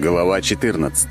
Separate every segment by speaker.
Speaker 1: Глава 14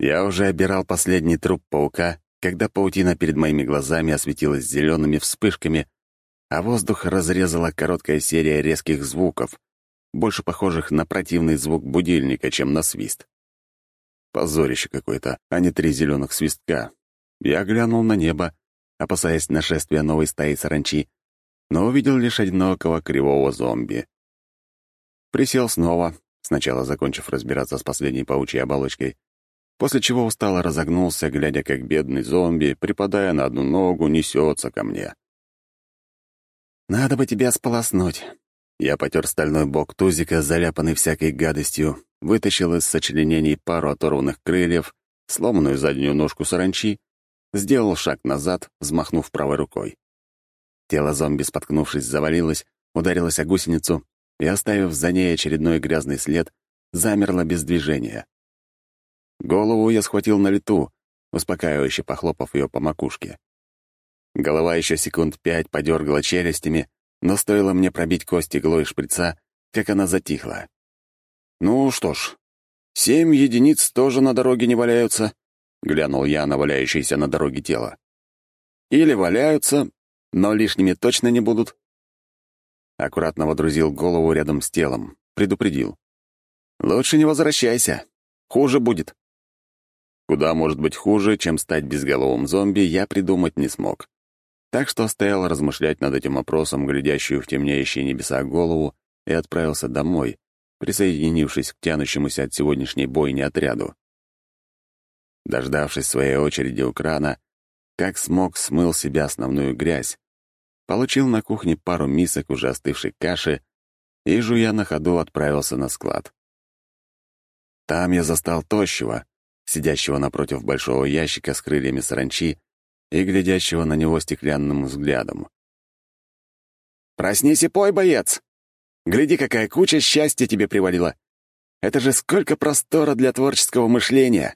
Speaker 1: Я уже обирал последний труп паука, когда паутина перед моими глазами осветилась зелеными вспышками, а воздух разрезала короткая серия резких звуков, больше похожих на противный звук будильника, чем на свист. Позорище какое-то, а не три зеленых свистка. Я глянул на небо, опасаясь нашествия новой стаи саранчи, но увидел лишь одинокого кривого зомби. Присел снова, сначала закончив разбираться с последней паучьей оболочкой, после чего устало разогнулся, глядя, как бедный зомби, припадая на одну ногу, несется ко мне. «Надо бы тебя сполоснуть». Я потер стальной бок тузика, заляпанный всякой гадостью, вытащил из сочленений пару оторванных крыльев, сломанную заднюю ножку саранчи, сделал шаг назад, взмахнув правой рукой. Тело зомби, споткнувшись, завалилось, ударилось о гусеницу и, оставив за ней очередной грязный след, замерло без движения. Голову я схватил на лету, успокаивающе похлопав ее по макушке. Голова еще секунд пять подергала челюстями, но стоило мне пробить кость иглой шприца, как она затихла. «Ну что ж, семь единиц тоже на дороге не валяются», — глянул я на валяющееся на дороге тело. «Или валяются, но лишними точно не будут». Аккуратно водрузил голову рядом с телом, предупредил. «Лучше не возвращайся. Хуже будет». Куда может быть хуже, чем стать безголовым зомби, я придумать не смог. Так что оставил размышлять над этим вопросом, глядящую в темнеющие небеса голову, и отправился домой, присоединившись к тянущемуся от сегодняшней бойни отряду. Дождавшись своей очереди у крана, как смог смыл себя основную грязь, получил на кухне пару мисок уже остывшей каши и, жуя на ходу, отправился на склад. Там я застал тощего, сидящего напротив большого ящика с крыльями саранчи и глядящего на него стеклянным взглядом. «Проснись и пой, боец! Гляди, какая куча счастья тебе привалила! Это же сколько простора для творческого мышления!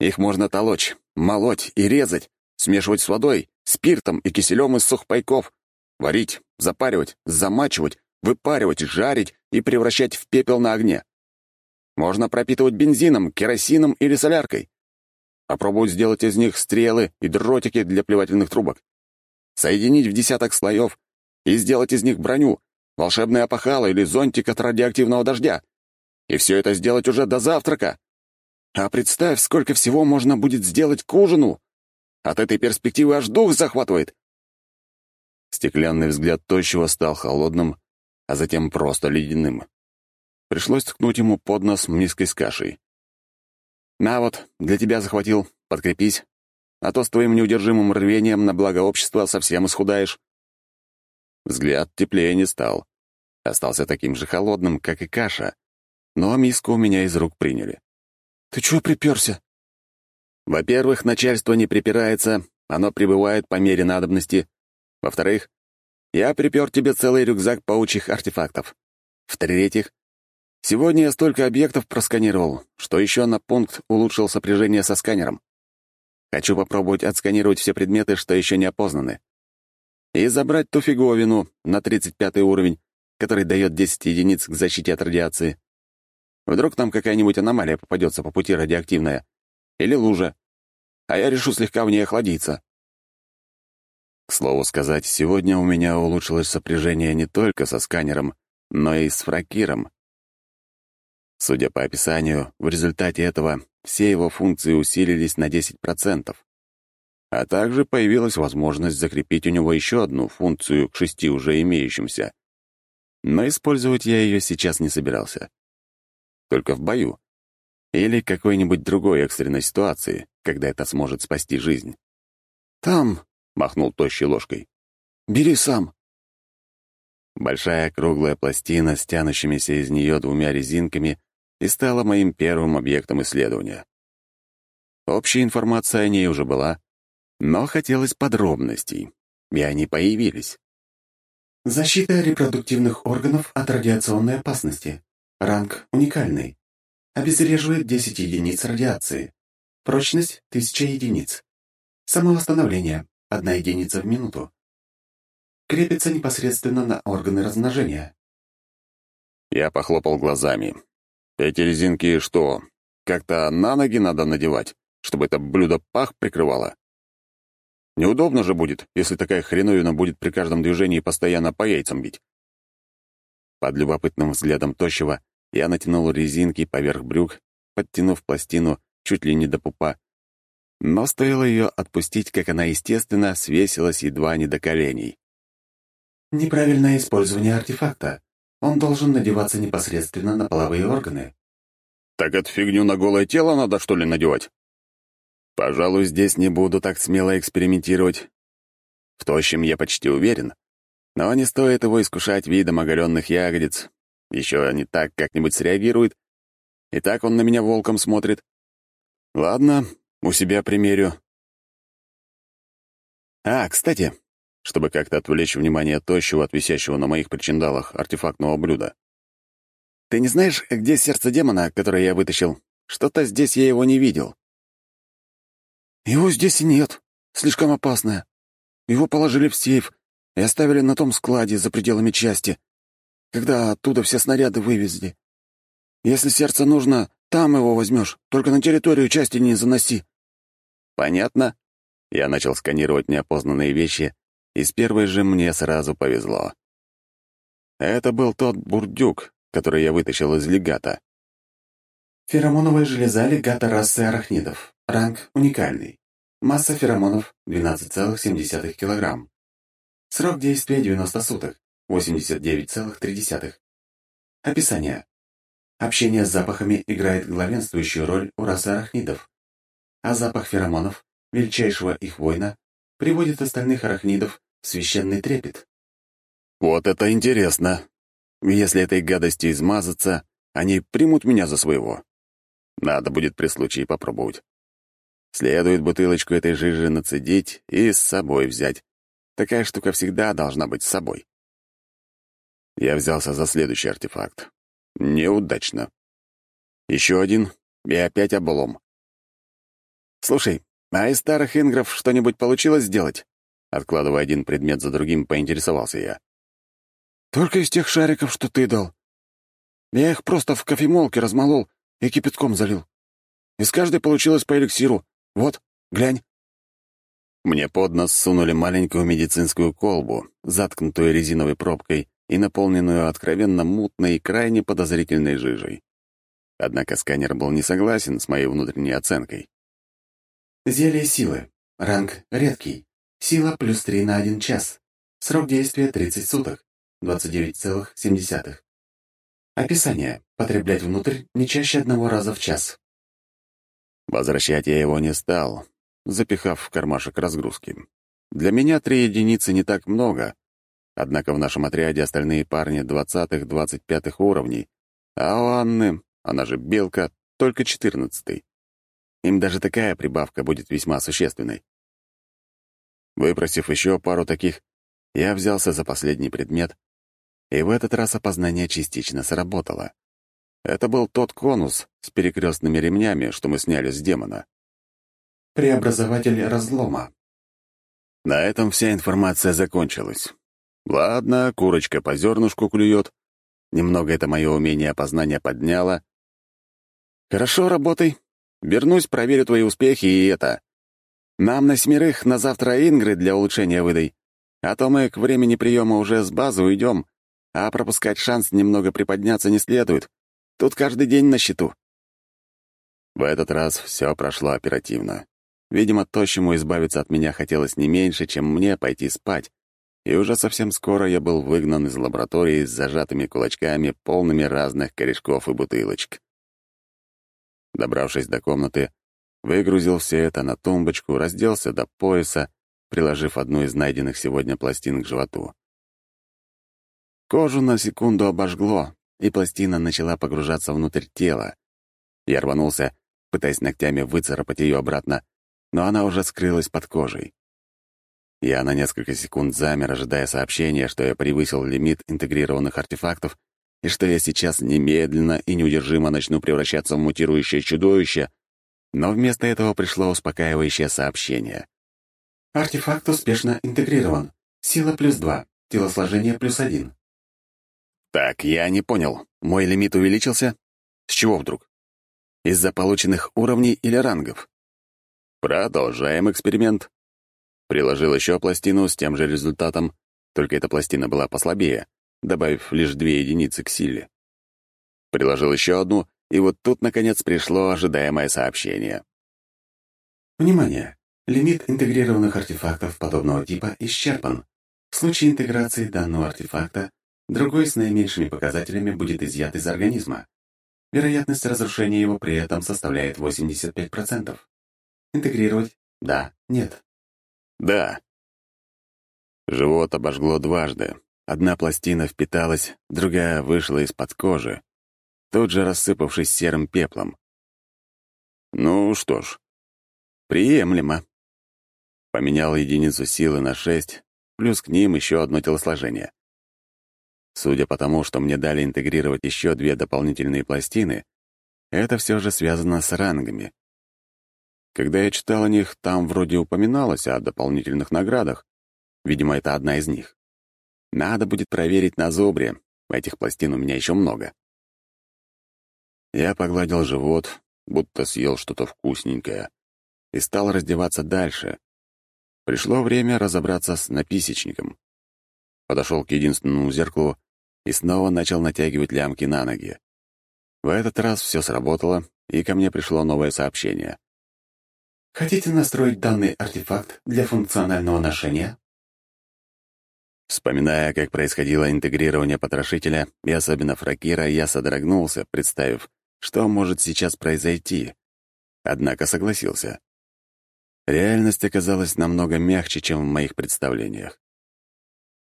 Speaker 1: Их можно толочь, молоть и резать, смешивать с водой, спиртом и киселем из сухпайков, варить, запаривать, замачивать, выпаривать, жарить и превращать в пепел на огне. Можно пропитывать бензином, керосином или соляркой. Попробовать сделать из них стрелы и дротики для плевательных трубок. Соединить в десяток слоев и сделать из них броню, волшебное опахало или зонтик от радиоактивного дождя. И все это сделать уже до завтрака. А представь, сколько всего можно будет сделать к ужину. От этой перспективы аж дух захватывает. Стеклянный взгляд тощего стал холодным, а затем просто ледяным. Пришлось ткнуть ему под нос миской с кашей. «На вот, для тебя захватил, подкрепись, а то с твоим неудержимым рвением на благо общества совсем исхудаешь». Взгляд теплее не стал. Остался таким же холодным, как и каша, но миску у меня из рук приняли. «Ты чего приперся?» «Во-первых, начальство не припирается, оно прибывает по мере надобности. Во-вторых, я припер тебе целый рюкзак паучьих артефактов. В-третьих, Сегодня я столько объектов просканировал, что еще на пункт улучшил сопряжение со сканером. Хочу попробовать отсканировать все предметы, что еще не опознаны. И забрать ту фиговину на 35 уровень, который дает 10 единиц к защите от радиации. Вдруг там какая-нибудь аномалия попадется по пути радиоактивная. Или лужа. А я решу слегка в ней охладиться. К слову сказать, сегодня у меня улучшилось сопряжение не только со сканером, но и с фракиром. Судя по описанию, в результате этого все его функции усилились на 10%. А также появилась возможность закрепить у него еще одну функцию к шести уже имеющимся. Но использовать я ее сейчас не собирался. Только в бою. Или какой-нибудь другой экстренной ситуации, когда это сможет спасти жизнь. «Там!» — махнул тощей ложкой. «Бери сам!» Большая круглая пластина с тянущимися из нее двумя резинками и стала моим первым объектом исследования. Общая информация о ней уже была, но хотелось подробностей, и они появились.
Speaker 2: Защита репродуктивных органов от радиационной опасности. Ранг уникальный. Обезвреживает 10 единиц радиации. Прочность — 1000 единиц. Самовосстановление. одна единица в минуту. Крепится непосредственно на органы размножения.
Speaker 1: Я похлопал глазами. Эти резинки что, как-то на ноги надо надевать, чтобы это блюдо пах прикрывало? Неудобно же будет, если такая хреновина будет при каждом движении постоянно по яйцам бить. Под любопытным взглядом тощего я натянул резинки поверх брюк, подтянув пластину чуть ли не до пупа. Но стоило ее отпустить, как она, естественно, свесилась едва не до коленей.
Speaker 2: Неправильное использование артефакта. Он должен надеваться непосредственно на половые органы.
Speaker 1: Так эту фигню на голое тело надо, что ли, надевать? Пожалуй, здесь не буду так смело экспериментировать. В тощем я почти уверен. Но не стоит его искушать видом оголенных ягодиц. Еще они так как-нибудь среагируют. И так он на меня волком смотрит. Ладно, у себя примерю. А, кстати, чтобы как-то отвлечь внимание тощего от висящего на моих причиндалах артефактного блюда. «Ты не знаешь, где сердце демона, которое я вытащил? Что-то здесь я его не видел». «Его здесь и нет. Слишком опасное. Его положили в сейф и оставили на том складе за пределами части, когда оттуда все снаряды вывезли. Если сердце нужно, там его возьмешь, только на территорию части не заноси». «Понятно». Я начал сканировать неопознанные вещи, и с первой же мне сразу повезло. Это был тот бурдюк, который я вытащил из легата.
Speaker 2: Феромоновая железа легата расы арахнидов. Ранг уникальный. Масса феромонов 12,7 кг. Срок действия 90 суток. 89,3. Описание. Общение с запахами играет главенствующую роль у расы арахнидов. А запах феромонов, величайшего их воина, приводит остальных арахнидов в священный трепет.
Speaker 1: Вот это интересно. Если этой гадостью измазаться, они примут меня за своего. Надо будет при случае попробовать. Следует бутылочку этой жижи нацедить и с собой взять. Такая штука всегда должна быть с собой. Я взялся за следующий артефакт. Неудачно. Еще один, и опять облом. «Слушай, а из старых ингров что-нибудь получилось сделать?» Откладывая один предмет за другим, поинтересовался я. «Только из тех шариков, что ты дал. Я их просто в кофемолке размолол и кипятком залил. Из каждой получилось по эликсиру. Вот, глянь». Мне под нос сунули маленькую медицинскую колбу, заткнутую резиновой пробкой и наполненную откровенно мутной и крайне подозрительной жижей. Однако сканер был не согласен с моей внутренней оценкой.
Speaker 2: Зелье силы. Ранг редкий. Сила плюс 3 на 1 час. Срок действия 30 суток. 29,7. Описание. Потреблять внутрь не чаще одного раза в час.
Speaker 1: Возвращать я его не стал, запихав в кармашек разгрузки. Для меня три единицы не так много, однако в нашем отряде остальные парни двадцатых-двадцать пятых уровней, а у Анны, она же Белка, только четырнадцатый. Им даже такая прибавка будет весьма существенной. Выпросив еще пару таких, я взялся за последний предмет, и в этот раз опознание частично сработало. Это был тот конус с перекрестными ремнями, что мы сняли с демона.
Speaker 2: Преобразователь разлома.
Speaker 1: На этом вся информация закончилась. Ладно, курочка по зернышку клюет. Немного это мое умение опознания подняло. Хорошо, работай. Вернусь, проверю твои успехи и это. Нам на семерых на завтра ингры для улучшения выдай. А то мы к времени приема уже с базы уйдем, а пропускать шанс немного приподняться не следует. Тут каждый день на счету. В этот раз все прошло оперативно. Видимо, тощему избавиться от меня хотелось не меньше, чем мне пойти спать, и уже совсем скоро я был выгнан из лаборатории с зажатыми кулачками, полными разных корешков и бутылочек. Добравшись до комнаты, выгрузил все это на тумбочку, разделся до пояса, приложив одну из найденных сегодня пластин к животу. Кожу на секунду обожгло, и пластина начала погружаться внутрь тела. Я рванулся, пытаясь ногтями выцарапать ее обратно, но она уже скрылась под кожей. Я на несколько секунд замер, ожидая сообщения, что я превысил лимит интегрированных артефактов и что я сейчас немедленно и неудержимо начну превращаться в мутирующее чудовище, но вместо этого пришло успокаивающее сообщение.
Speaker 2: Артефакт успешно интегрирован. Сила плюс два, телосложение плюс один.
Speaker 1: Так, я не понял. Мой лимит увеличился? С чего вдруг? Из-за полученных уровней или рангов? Продолжаем эксперимент. Приложил еще пластину с тем же результатом, только эта пластина была послабее, добавив лишь две единицы к силе. Приложил еще одну, и вот тут, наконец, пришло ожидаемое сообщение.
Speaker 2: Внимание! Лимит интегрированных артефактов подобного типа исчерпан. В случае интеграции данного артефакта другой с наименьшими показателями будет изъят из организма. Вероятность разрушения его при этом составляет 85%. Интегрировать? Да, нет.
Speaker 1: Да. Живот обожгло дважды. Одна пластина впиталась, другая вышла из-под кожи, тут же рассыпавшись серым пеплом. Ну что ж, приемлемо. Поменял единицу силы на шесть, плюс к ним еще одно телосложение. Судя по тому, что мне дали интегрировать еще две дополнительные пластины, это все же связано с рангами. Когда я читал о них, там вроде упоминалось о дополнительных наградах. Видимо, это одна из них. Надо будет проверить на зубре. Этих пластин у меня еще много. Я погладил живот, будто съел что-то вкусненькое, и стал раздеваться дальше, Пришло время разобраться с написечником. Подошел к единственному зеркалу и снова начал натягивать лямки на ноги. В этот раз все сработало, и ко мне пришло новое сообщение.
Speaker 2: «Хотите настроить данный артефакт для функционального ношения?»
Speaker 1: Вспоминая, как происходило интегрирование потрошителя, и особенно фракира, я содрогнулся, представив, что может сейчас произойти. Однако согласился. Реальность оказалась намного мягче, чем в моих представлениях.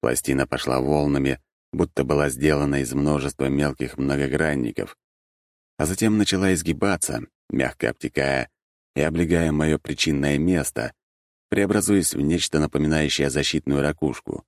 Speaker 1: Пластина пошла волнами, будто была сделана из множества мелких многогранников, а затем начала изгибаться, мягко обтекая и облегая мое причинное место, преобразуясь в нечто напоминающее защитную ракушку.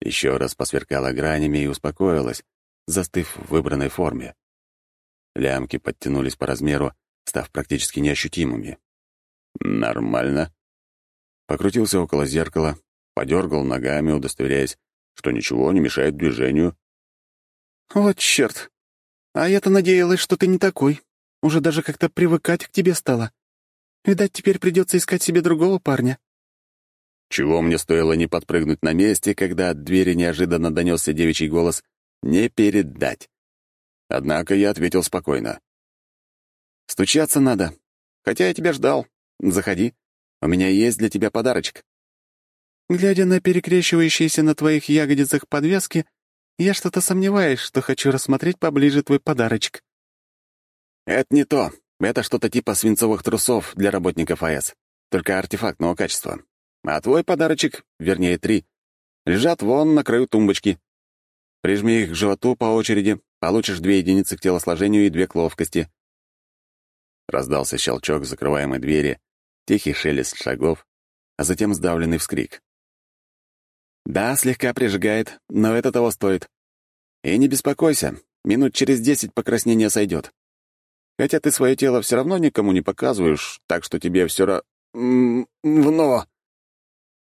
Speaker 1: Еще раз посверкала гранями и успокоилась, застыв в выбранной форме. Лямки подтянулись по размеру, став практически неощутимыми. Нормально. Покрутился около зеркала, подергал ногами, удостоверяясь, что ничего не мешает движению.
Speaker 3: «Вот черт! А я-то надеялась, что ты не такой. Уже даже как-то привыкать к тебе стало. Видать, теперь придется искать себе другого парня».
Speaker 1: Чего мне стоило не подпрыгнуть на месте, когда от двери неожиданно донесся девичий голос «не передать». Однако я ответил спокойно. «Стучаться надо, хотя я тебя ждал. Заходи. У меня есть для тебя подарочек».
Speaker 3: Глядя на перекрещивающиеся на твоих ягодицах подвески, я что-то сомневаюсь, что хочу рассмотреть поближе твой подарочек.
Speaker 1: Это не то. Это что-то типа свинцовых трусов для работников АЭС, только артефактного качества. А твой подарочек, вернее, три, лежат вон на краю тумбочки. Прижми их к животу по очереди, получишь две единицы к телосложению и две к ловкости. Раздался щелчок закрываемой двери, тихий шелест шагов, а затем сдавленный вскрик. «Да, слегка прижигает, но это того стоит. И не беспокойся, минут через десять покраснение сойдет. Хотя ты свое тело все равно никому не показываешь, так что тебе все равно... Но...»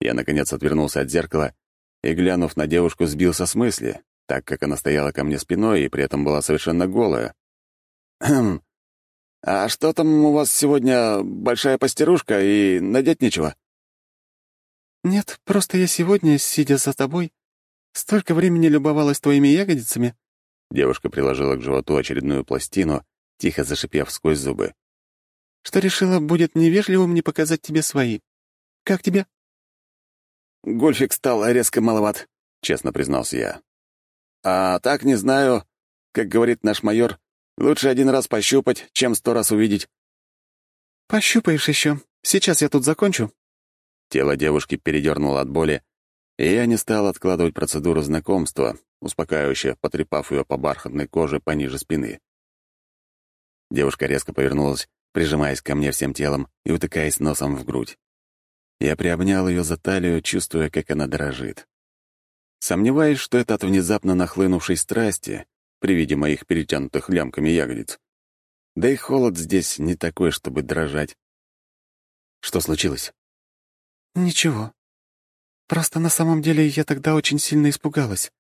Speaker 1: Я, наконец, отвернулся от зеркала и, глянув на девушку, сбился с мысли, так как она стояла ко мне спиной и при этом была совершенно голая. «Хм, «А что там у вас сегодня большая постирушка и надеть нечего?»
Speaker 3: «Нет, просто я сегодня, сидя за тобой, столько времени любовалась твоими ягодицами».
Speaker 1: Девушка приложила к животу очередную пластину, тихо зашипев сквозь зубы.
Speaker 3: «Что решила, будет невежливым не показать тебе свои. Как тебе?»
Speaker 1: «Гольфик стал резко маловат», — честно признался я. «А так не знаю, как говорит наш майор, Лучше один раз пощупать, чем сто раз увидеть».
Speaker 3: «Пощупаешь еще. Сейчас я тут закончу».
Speaker 1: Тело девушки передернуло от боли, и я не стал откладывать процедуру знакомства, успокаивающе потрепав ее по бархатной коже пониже спины. Девушка резко повернулась, прижимаясь ко мне всем телом и утыкаясь носом в грудь. Я приобнял ее за талию, чувствуя, как она дрожит. Сомневаюсь, что это от внезапно нахлынувшей страсти, при виде моих перетянутых лямками ягодиц. Да и холод здесь не такой, чтобы дрожать. Что случилось?
Speaker 3: «Ничего. Просто на самом деле я тогда очень сильно испугалась.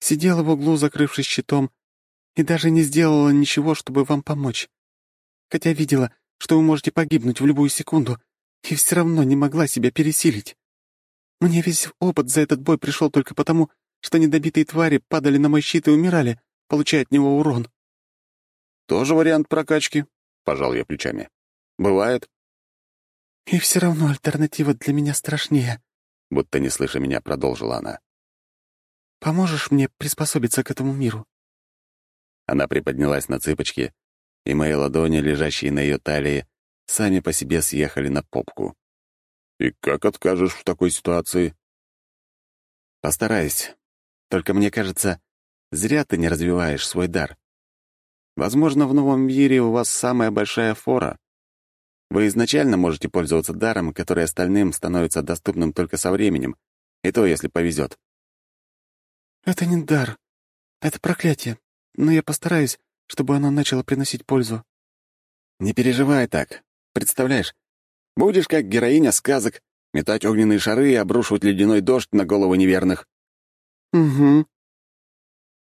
Speaker 3: Сидела в углу, закрывшись щитом, и даже не сделала ничего, чтобы вам помочь. Хотя видела, что вы можете погибнуть в любую секунду, и все равно не могла себя пересилить. Мне весь опыт за этот бой пришел только потому, что недобитые твари падали на мой щит и умирали, получая от него урон.
Speaker 1: «Тоже вариант прокачки?» — пожал я плечами. «Бывает».
Speaker 3: «И все равно альтернатива для меня страшнее», — будто не слыша меня, продолжила она. «Поможешь мне приспособиться к этому миру?»
Speaker 1: Она приподнялась на цыпочки, и мои ладони, лежащие на ее талии, сами по себе съехали на попку. «И как откажешь в такой ситуации?» «Постараюсь. Только мне кажется, зря ты не развиваешь свой дар. Возможно, в новом мире у вас самая большая фора. Вы изначально можете пользоваться даром, который остальным становится доступным только со временем, и то, если повезет.
Speaker 3: «Это не дар. Это проклятие. Но я постараюсь, чтобы оно начало приносить пользу».
Speaker 1: «Не переживай так. Представляешь, будешь как героиня сказок, метать огненные шары и обрушивать ледяной дождь на голову неверных».
Speaker 3: «Угу.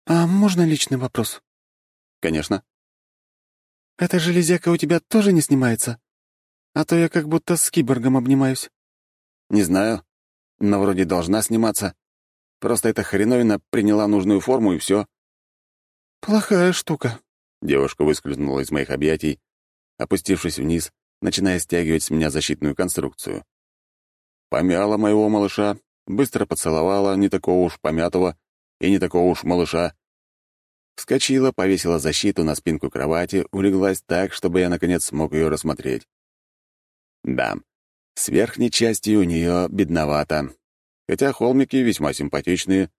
Speaker 3: А можно личный вопрос?»
Speaker 1: «Конечно».
Speaker 3: «Эта железяка у тебя тоже не снимается? А то я как будто с киборгом обнимаюсь».
Speaker 1: «Не знаю, но вроде должна сниматься. Просто эта хреновина приняла нужную форму, и все.
Speaker 3: «Плохая штука».
Speaker 1: Девушка выскользнула из моих объятий, опустившись вниз, начиная стягивать с меня защитную конструкцию. Помяла моего малыша, быстро поцеловала не такого уж помятого и не такого уж малыша, Вскочила, повесила защиту на спинку кровати, улеглась так, чтобы я, наконец, смог ее рассмотреть. Да, с верхней частью у нее бедновато, хотя холмики весьма симпатичные.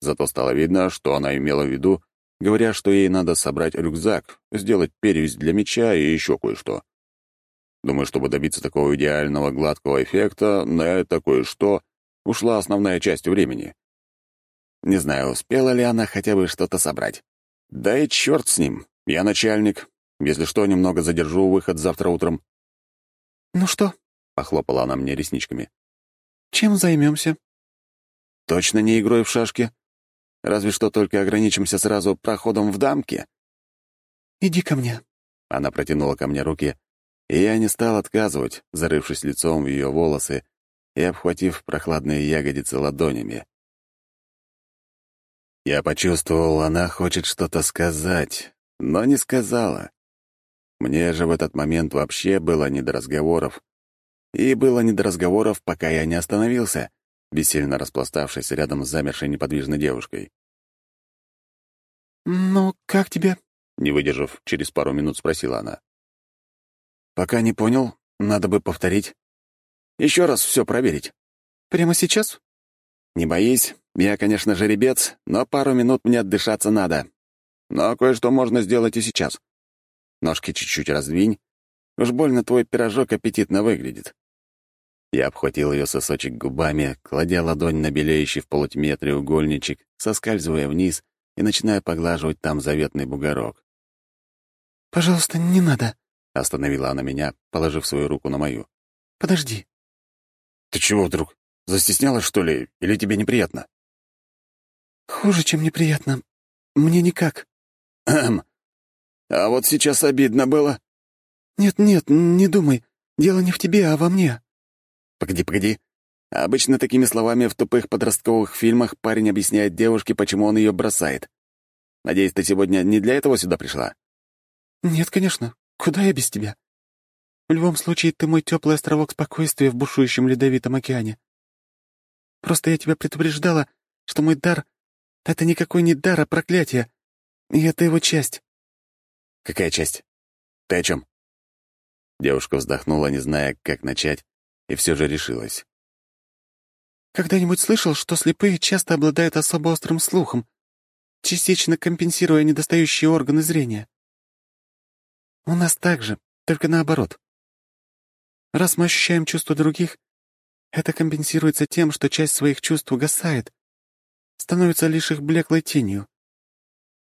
Speaker 1: Зато стало видно, что она имела в виду, говоря, что ей надо собрать рюкзак, сделать перевязь для меча и еще кое-что. Думаю, чтобы добиться такого идеального гладкого эффекта, на это кое-что ушла основная часть времени. Не знаю, успела ли она хотя бы что-то собрать. Да и черт с ним, я начальник. Если что, немного задержу выход завтра утром.
Speaker 3: «Ну что?» — похлопала она мне ресничками. «Чем займемся?»
Speaker 1: «Точно не игрой в шашки. Разве что только ограничимся сразу проходом в дамке».
Speaker 3: «Иди ко мне».
Speaker 1: Она протянула ко мне руки, и я не стал отказывать, зарывшись лицом в ее волосы и обхватив прохладные ягодицы ладонями. Я почувствовал, она хочет что-то сказать, но не сказала. Мне же в этот момент вообще было не до разговоров. И было не до разговоров, пока я не остановился, бессильно распластавшись рядом с замершей неподвижной девушкой.
Speaker 3: «Ну, как тебе?»
Speaker 1: — не выдержав, через пару минут спросила она. «Пока не понял, надо бы повторить. Еще раз все проверить».
Speaker 3: «Прямо сейчас?»
Speaker 1: «Не боись, я, конечно, жеребец, но пару минут мне отдышаться надо. Но кое-что можно сделать и сейчас. Ножки чуть-чуть раздвинь. Уж больно твой пирожок аппетитно выглядит». Я обхватил ее сосочек губами, кладя ладонь на белеющий в полутьме треугольничек, соскальзывая вниз и начиная поглаживать там заветный бугорок.
Speaker 3: «Пожалуйста, не надо», —
Speaker 1: остановила она меня, положив свою руку на мою.
Speaker 3: «Подожди».
Speaker 1: «Ты чего вдруг? Застеснялась, что ли? Или тебе неприятно?»
Speaker 3: «Хуже, чем неприятно. Мне никак».
Speaker 1: «Эм, а вот сейчас обидно было».
Speaker 3: «Нет-нет, не думай. Дело не в тебе, а во мне».
Speaker 1: «Погоди, погоди. Обычно такими словами в тупых подростковых фильмах парень объясняет девушке, почему он ее бросает. Надеюсь, ты сегодня не для этого сюда пришла?»
Speaker 3: «Нет, конечно. Куда я без тебя? В любом случае, ты мой теплый островок спокойствия в бушующем ледовитом океане. Просто я тебя предупреждала, что мой дар это никакой не дар, а проклятие. И это его часть.
Speaker 1: Какая часть? Ты о чем? Девушка вздохнула, не зная, как начать, и все же решилась.
Speaker 3: Когда-нибудь слышал, что слепые часто обладают особо острым слухом, частично компенсируя недостающие органы зрения? У нас так же, только наоборот. Раз мы ощущаем чувства других, это компенсируется тем, что часть своих чувств угасает, становится лишь их блеклой тенью.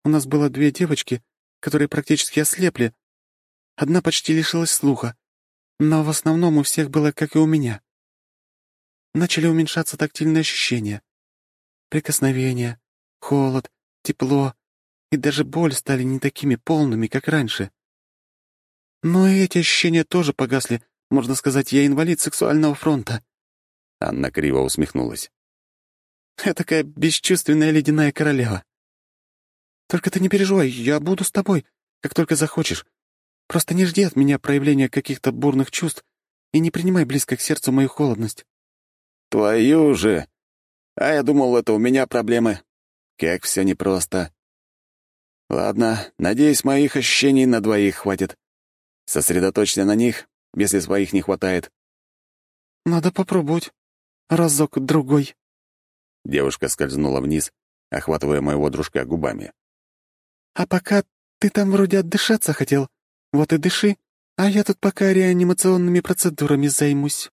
Speaker 3: У нас было две девочки, которые практически ослепли. Одна почти лишилась слуха, но в основном у всех было, как и у меня. начали уменьшаться тактильные ощущения. Прикосновения, холод, тепло и даже боль стали не такими полными, как раньше. Но и эти ощущения тоже погасли. Можно сказать, я инвалид сексуального фронта.
Speaker 1: Анна криво усмехнулась.
Speaker 3: Я такая бесчувственная ледяная королева. Только ты не переживай, я буду с тобой, как только захочешь. Просто не жди от меня проявления каких-то бурных чувств и не принимай близко к сердцу мою холодность.
Speaker 1: Твою же! А я думал, это у меня проблемы. Как все непросто. Ладно, надеюсь, моих ощущений на двоих хватит. Сосредоточься на них, если своих не хватает.
Speaker 3: Надо попробовать. Разок-другой.
Speaker 1: Девушка скользнула вниз, охватывая моего дружка губами.
Speaker 3: «А пока ты там вроде отдышаться хотел, вот и дыши, а я тут пока реанимационными процедурами займусь».